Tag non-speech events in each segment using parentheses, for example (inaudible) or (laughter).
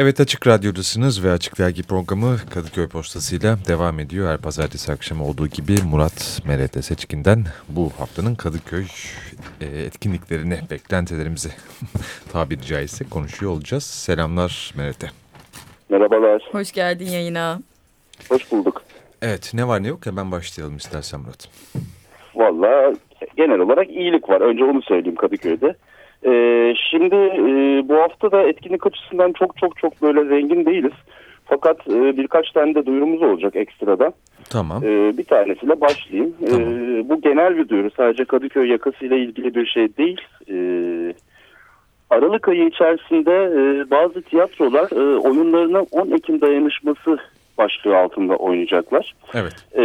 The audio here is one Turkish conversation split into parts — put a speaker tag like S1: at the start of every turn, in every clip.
S1: Evet Açık Radyo'dasınız ve Açık Dergi programı Kadıköy Postası'yla devam ediyor. Her pazartesi akşamı olduğu gibi Murat Merete Seçkin'den bu haftanın Kadıköy e, etkinliklerini, beklentilerimizi (laughs) tabiri caizse konuşuyor olacağız. Selamlar Merete.
S2: Merhabalar.
S3: Hoş geldin yayına.
S2: Hoş bulduk.
S1: Evet ne var ne yok hemen başlayalım istersen Murat.
S2: Valla genel olarak iyilik var. Önce onu söyleyeyim Kadıköy'de. Ee, şimdi e, bu hafta da etkinlik açısından çok çok çok böyle zengin değiliz. Fakat e, birkaç tane de duyurumuz olacak ekstrada.
S1: Tamam.
S2: Ee, bir tanesiyle başlayayım.
S1: Tamam.
S2: Ee, bu genel bir duyuru. Sadece Kadıköy yakasıyla ilgili bir şey değil. Ee, Aralık ayı içerisinde e, bazı tiyatrolar e, oyunlarına 10 Ekim dayanışması başlığı altında oynayacaklar.
S1: Evet.
S2: Ee,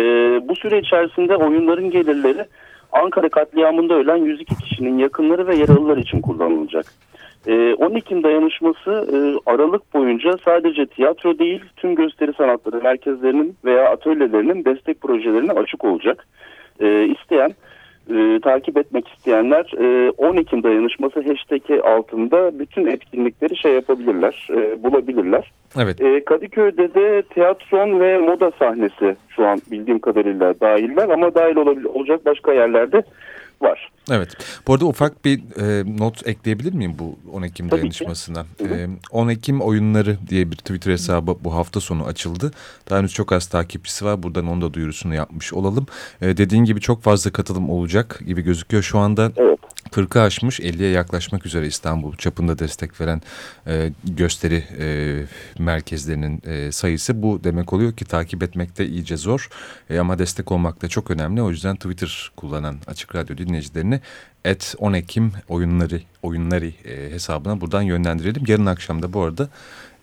S2: bu süre içerisinde oyunların gelirleri Ankara katliamında ölen 102 kişinin yakınları ve yaralılar için kullanılacak. Ee, 10 Ekim dayanışması e, Aralık boyunca sadece tiyatro değil tüm gösteri sanatları merkezlerinin veya atölyelerinin destek projelerine açık olacak. Ee, isteyen e, takip etmek isteyenler e, 10 Ekim dayanışması hashtag'i altında bütün etkinlikleri şey yapabilirler, e, bulabilirler.
S1: Evet.
S2: E, Kadıköy'de de tiyatron ve moda sahnesi şu an bildiğim kadarıyla dahiller ama dahil olabil- olacak başka yerlerde var.
S1: Evet. Bu arada ufak bir e, not ekleyebilir miyim bu 10 Ekim
S2: Tabii
S1: dayanışmasına?
S2: Hı hı.
S1: E, 10 Ekim oyunları diye bir Twitter hesabı bu hafta sonu açıldı. Daha henüz çok az takipçisi var. Buradan onun da duyurusunu yapmış olalım. E, dediğin gibi çok fazla katılım olacak gibi gözüküyor. Şu anda
S2: Evet.
S1: 40'ı aşmış 50'ye yaklaşmak üzere İstanbul çapında destek veren e, gösteri e, merkezlerinin e, sayısı. Bu demek oluyor ki takip etmek de iyice zor E, ama destek olmak da çok önemli. O yüzden Twitter kullanan Açık Radyo dinleyicilerini et 10 Ekim oyunları oyunları e, hesabına buradan yönlendirelim. Yarın akşam da bu arada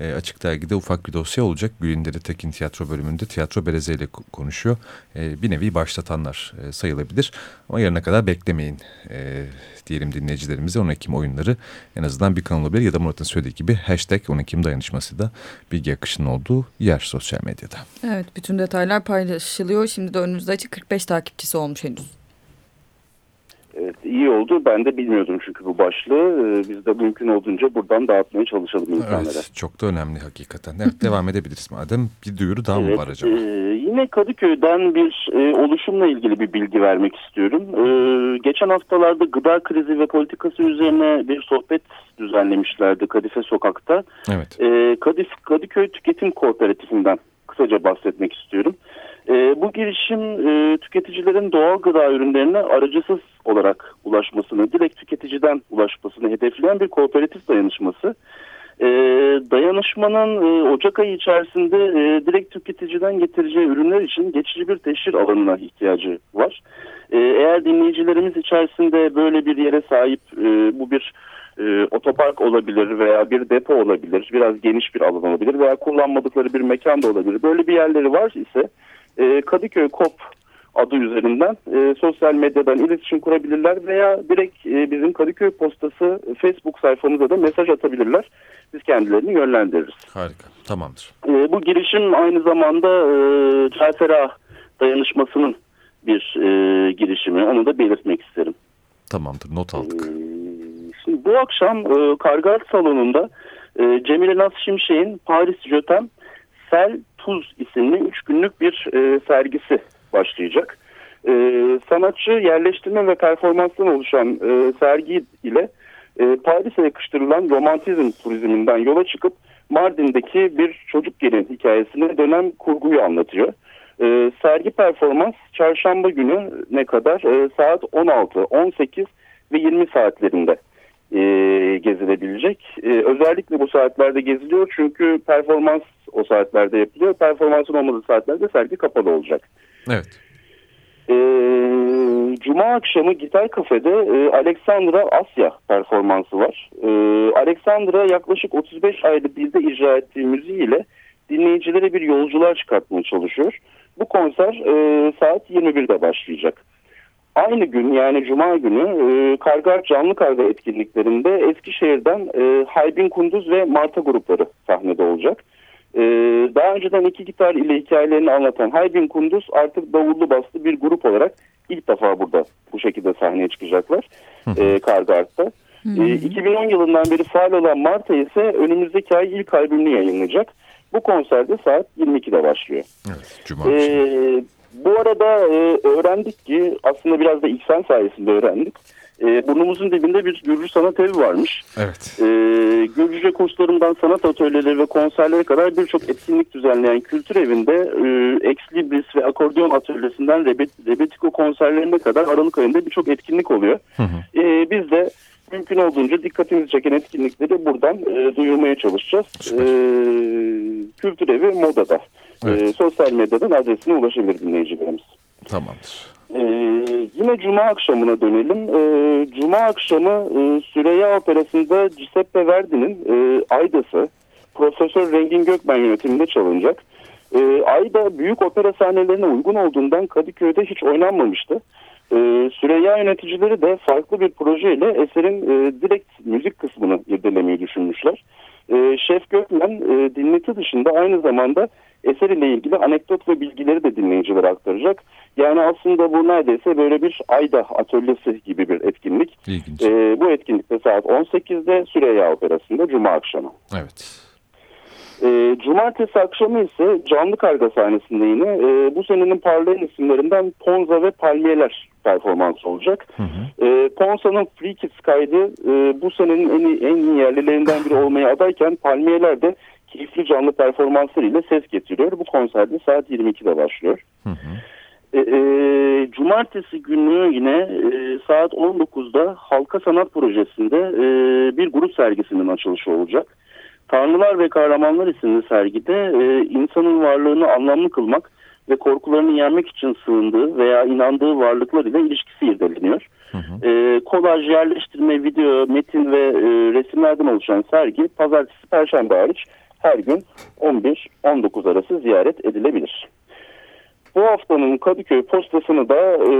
S1: e, Açık Dergi'de ufak bir dosya olacak. Gülindere Tekin Tiyatro bölümünde Tiyatro Bereze ile ko- konuşuyor. E, bir nevi başlatanlar e, sayılabilir. Ama yarına kadar beklemeyin e, diyelim dinleyicilerimize 10 Ekim oyunları en azından bir kanal olabilir. Ya da Murat'ın söylediği gibi hashtag 10 Ekim dayanışması da bilgi akışının olduğu yer sosyal medyada.
S3: Evet bütün detaylar paylaşılıyor. Şimdi de önümüzde açık 45 takipçisi olmuş henüz.
S2: Evet, iyi oldu. Ben de bilmiyordum çünkü bu başlığı. Ee, Biz de mümkün olduğunca buradan dağıtmaya çalışalım insanlara.
S1: Evet çok da önemli hakikaten. Evet (laughs) devam edebiliriz madem. Bir duyuru daha mı
S2: Evet,
S1: var acaba?
S2: e, yine Kadıköy'den bir e, oluşumla ilgili bir bilgi vermek istiyorum. E, geçen haftalarda gıda krizi ve politikası üzerine bir sohbet düzenlemişlerdi Kadife Sokak'ta.
S1: Evet.
S2: E, Kadif, Kadıköy Tüketim Kooperatifinden kısaca bahsetmek istiyorum. E, bu girişim e, tüketicilerin doğal gıda ürünlerine aracısız olarak ulaşmasını, direkt tüketiciden ulaşmasını hedefleyen bir kooperatif dayanışması. E, dayanışmanın e, Ocak ayı içerisinde e, direkt tüketiciden getireceği ürünler için geçici bir teşhir alanına ihtiyacı var. E, eğer dinleyicilerimiz içerisinde böyle bir yere sahip bu bir otopark olabilir veya bir depo olabilir, biraz geniş bir alan olabilir veya kullanmadıkları bir mekan da olabilir. Böyle bir yerleri var ise e, Kadıköy Kop adı üzerinden e, sosyal medyadan iletişim kurabilirler veya direkt e, bizim Kadıköy Postası Facebook sayfamıza da mesaj atabilirler. Biz kendilerini yönlendiririz.
S1: Harika. Tamamdır.
S2: E, bu girişim aynı zamanda e, Cafer Ağa dayanışmasının bir e, girişimi. Onu da belirtmek isterim.
S1: Tamamdır. Not aldık.
S2: Ee, Şimdi bu akşam e, Kargal Salonu'nda e, Cemile Naz Şimşek'in Paris Jötem Sel Tuz isimli 3 günlük bir e, sergisi başlayacak. E, sanatçı yerleştirme ve performanstan oluşan e, sergi ile e, Paris'e yakıştırılan romantizm turizminden yola çıkıp Mardin'deki bir çocuk gelin hikayesine dönen kurguyu anlatıyor. E, sergi performans çarşamba günü ne kadar? E, saat 16, 18 ve 20 saatlerinde e, gezilebilecek. E, özellikle bu saatlerde geziliyor çünkü performans o saatlerde yapılıyor. Performansın olmadığı saatlerde sergi kapalı olacak.
S1: Evet.
S2: E, Cuma akşamı Gitar Kafe'de e, Alexandra Asya performansı var. E, Alexandra yaklaşık 35 aylık dilde icra ettiği müziğiyle dinleyicilere bir yolculuğa çıkartmaya çalışıyor. Bu konser e, saat 21'de başlayacak. Aynı gün yani Cuma günü e, Kargar canlı karga etkinliklerinde Eskişehir'den e, Haybin Kunduz ve Marta grupları sahnede olacak. E, daha önceden iki gitar ile hikayelerini anlatan Haybin Kunduz artık davullu baslı bir grup olarak ilk defa burada bu şekilde sahneye çıkacaklar e, Kargar'da. E, 2010 yılından beri faal olan Marta ise önümüzdeki ay ilk albümünü yayınlayacak. Bu konserde saat 22'de başlıyor.
S1: Evet, Cuma.
S2: Ee, bu arada e, öğrendik ki aslında biraz da İhsan sayesinde öğrendik. E, burnumuzun dibinde bir Gürcü sanat evi varmış.
S1: Evet.
S2: E, Gürcüce kurslarından sanat atölyeleri ve konserlere kadar birçok etkinlik düzenleyen kültür evinde e, Ex Libris ve akordeon atölyesinden Rebet, Rebetiko konserlerine kadar Aralık ayında birçok etkinlik oluyor.
S1: Hı hı.
S2: E, biz de mümkün olduğunca dikkatimizi çeken etkinlikleri buradan e, duyurmaya çalışacağız. E, kültür evi Moda'da.
S1: Evet.
S2: E, sosyal medyadan adresine ulaşabilir dinleyicilerimiz.
S1: Tamamdır.
S2: Ee, yine Cuma akşamına dönelim. Ee, Cuma akşamı e, Süreyya Operası'nda Giuseppe Verdi'nin e, Ayda'sı Profesör Rengin Gökmen yönetiminde çalınacak. E, Ayda büyük opera sahnelerine uygun olduğundan Kadıköy'de hiç oynanmamıştı. E, Süreyya yöneticileri de farklı bir projeyle eserin e, direkt müzik kısmını irdelemeyi düşünmüşler. E, Şef Gökmen e, dinleti dışında aynı zamanda eser ile ilgili anekdot ve bilgileri de dinleyicilere aktaracak. Yani aslında bu neredeyse böyle bir Ayda atölyesi gibi bir etkinlik. E, bu etkinlikte saat 18'de Süreyya Operası'nda Cuma akşamı.
S1: Evet.
S2: E, Cumartesi akşamı ise Canlı Karga sahnesinde yine e, bu senenin parlayan isimlerinden Ponza ve Palmiyeler performansı olacak.
S1: Hı hı.
S2: E, Ponsa'nın Free Kids kaydı e, bu senenin en iyi, en iyi yerlilerinden biri olmaya adayken Palmiyeler de keyifli canlı performanslarıyla ses getiriyor. Bu konserde saat 22'de başlıyor.
S1: Hı hı.
S2: E, e, cumartesi günü yine e, saat 19'da Halka Sanat Projesi'nde e, bir grup sergisinin açılışı olacak. Tanrılar ve Kahramanlar isimli sergide e, insanın varlığını anlamlı kılmak ve korkularını yenmek için sığındığı veya inandığı varlıklar ile ilişkisi irdeleniyor.
S1: Hı hı.
S2: E, kolaj, yerleştirme, video, metin ve e, resimlerden oluşan sergi pazartesi, perşembe hariç her gün 11-19 arası ziyaret edilebilir. Bu haftanın Kadıköy postasını da e,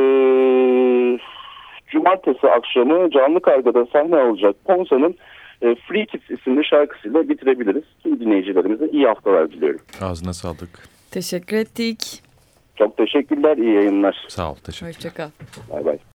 S2: cumartesi akşamı canlı kargada sahne alacak Ponsa'nın e, Free Kids isimli şarkısıyla bitirebiliriz. Tüm dinleyicilerimize iyi haftalar diliyorum.
S1: Ağzına sağlık.
S3: Teşekkür ettik.
S2: Çok teşekkürler, iyi yayınlar.
S1: Sağ ol. Teşekkür
S3: Hoşçakal.
S2: Bay bay.